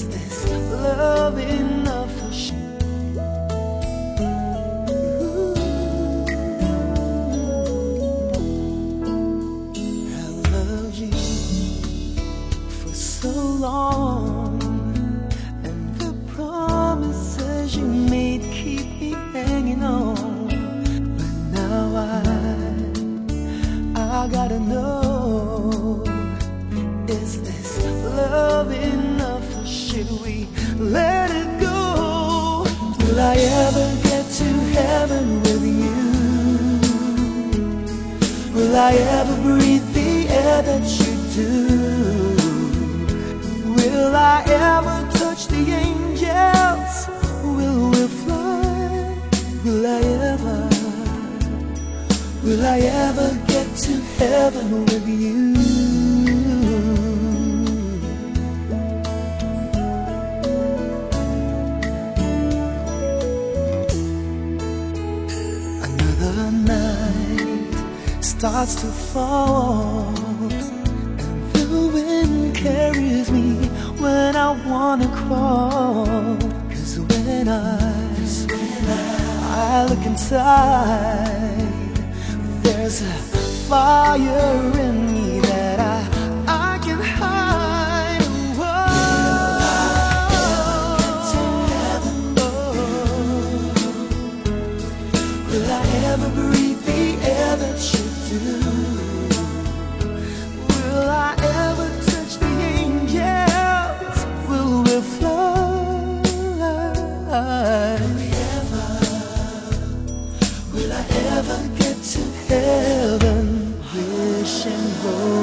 Is this love enough for so long, and the promises you made let it go? Will I ever get to heaven with you? Will I ever breathe the air that you do? Will I ever touch the angels? Will we fly? Will I ever? Will I ever get to heaven with you? Another night starts to fall, and the wind carries me when I wanna crawl. Cause when I, I look inside, there's a fire in me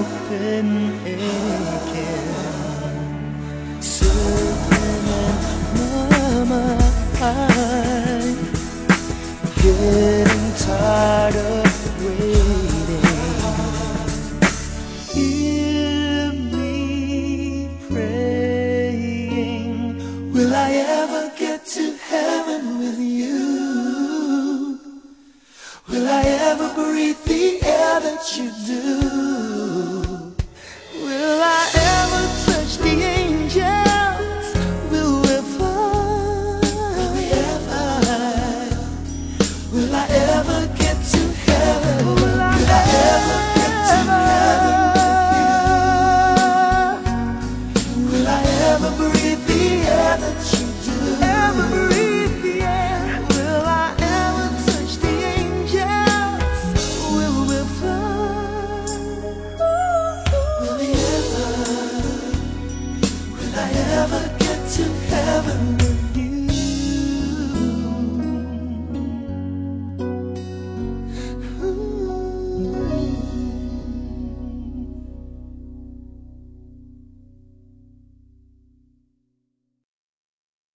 hoping, aching, circling in my mind getting tired of waiting. Hear me praying. Will I ever get to heaven with you? Will I ever breathe